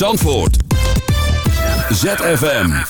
Zandvoort. ZFM.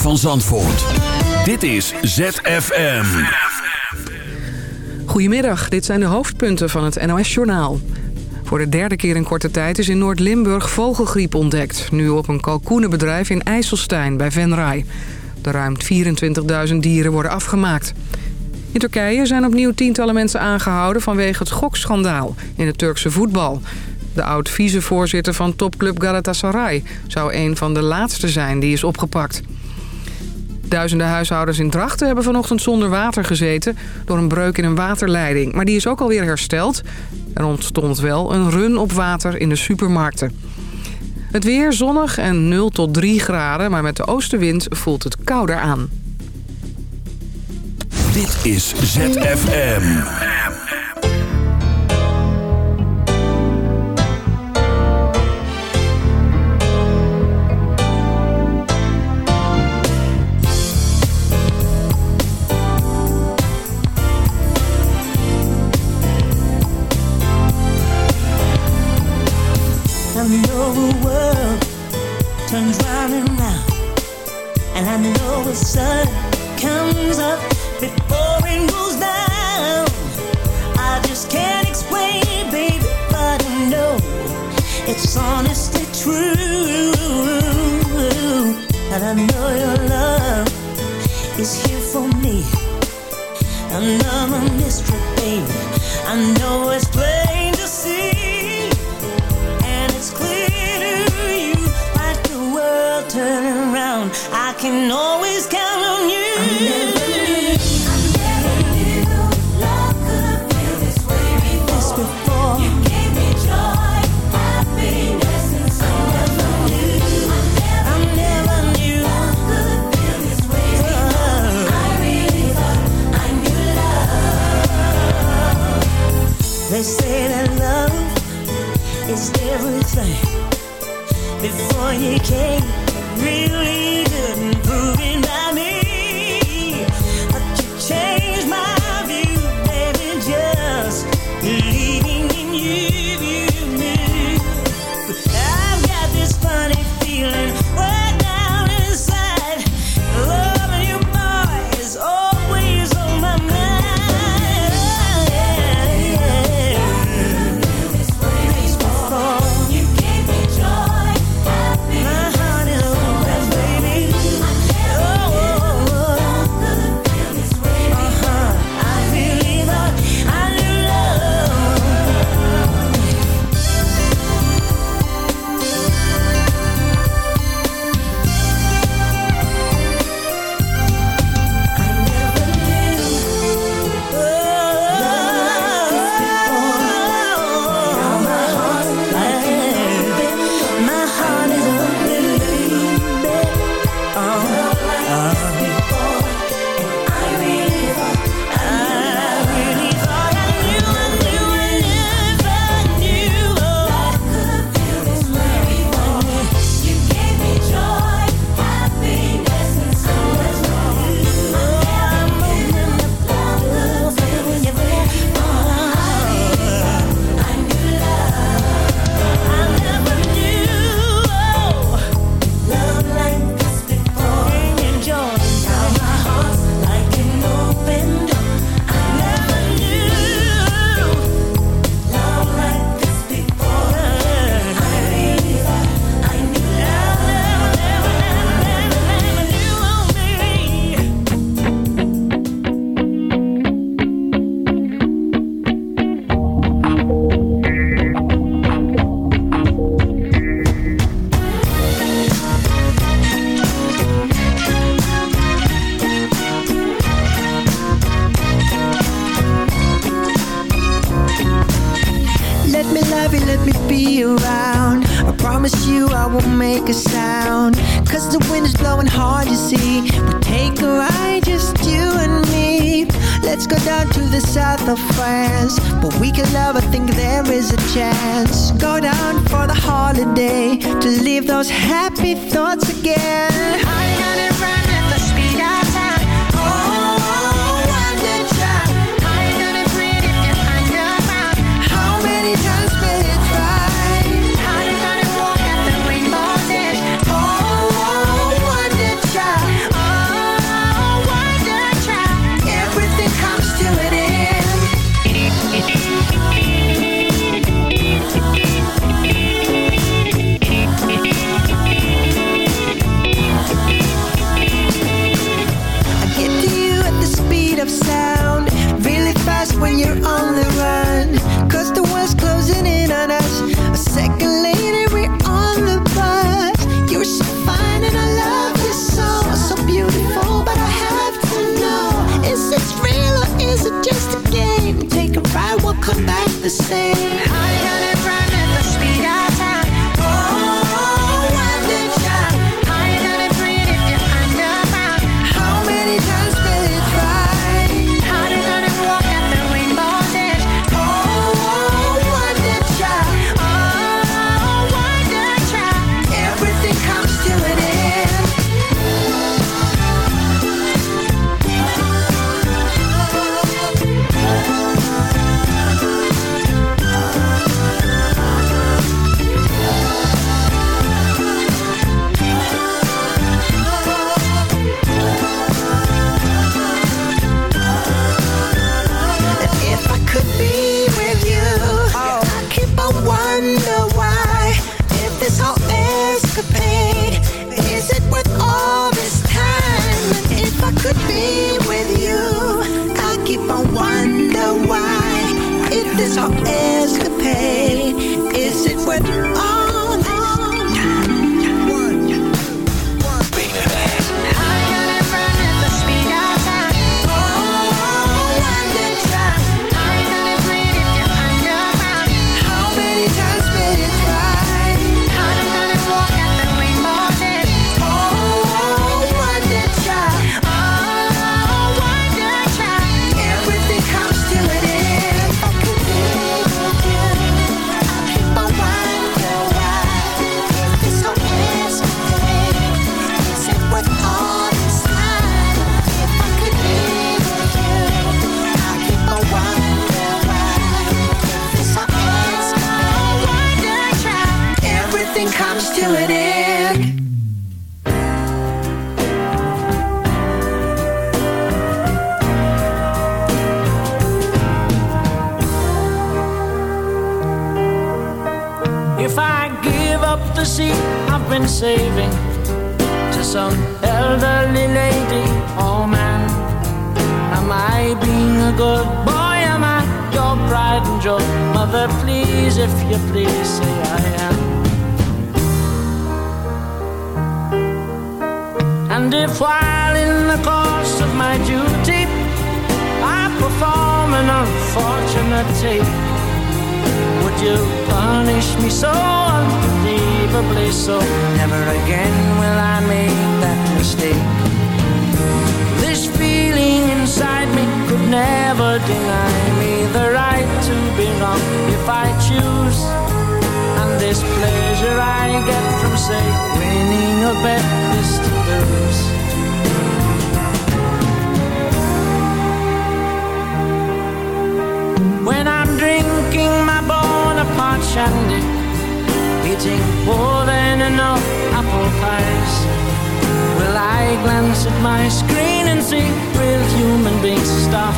van Zandvoort. Dit is ZFM. Goedemiddag, dit zijn de hoofdpunten van het NOS-journaal. Voor de derde keer in korte tijd is in Noord-Limburg vogelgriep ontdekt. Nu op een kalkoenenbedrijf in IJsselstein bij Venray. De ruim 24.000 dieren worden afgemaakt. In Turkije zijn opnieuw tientallen mensen aangehouden vanwege het gokschandaal in het Turkse voetbal. De oud-vicevoorzitter van topclub Galatasaray zou een van de laatste zijn die is opgepakt. Duizenden huishoudens in Drachten hebben vanochtend zonder water gezeten... door een breuk in een waterleiding. Maar die is ook alweer hersteld. Er ontstond wel een run op water in de supermarkten. Het weer zonnig en 0 tot 3 graden, maar met de oostenwind voelt het kouder aan. Dit is ZFM. sun comes up before it goes down. I just can't explain, baby, but I know it's honestly true. And I know your love is here for me. Another mystery, baby. I know it's. day.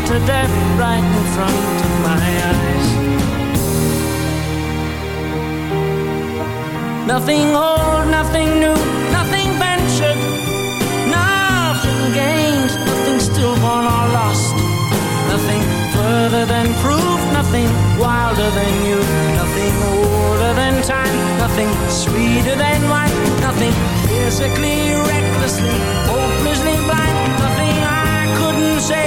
To death right in front of my eyes? Nothing old, nothing new, nothing ventured, nothing gained, nothing stillborn or lost, nothing further than proof, nothing wilder than you, nothing older than time, nothing sweeter than wine, nothing physically, recklessly, hopelessly blind, nothing I couldn't say,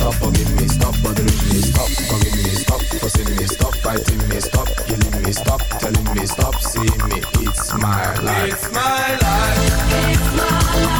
Stop forgiving me, stop bothering me, stop forgiving me, stop fussing me, stop fighting me, stop killing me, stop telling me, stop seeing me. It's my life. It's my life. It's my life.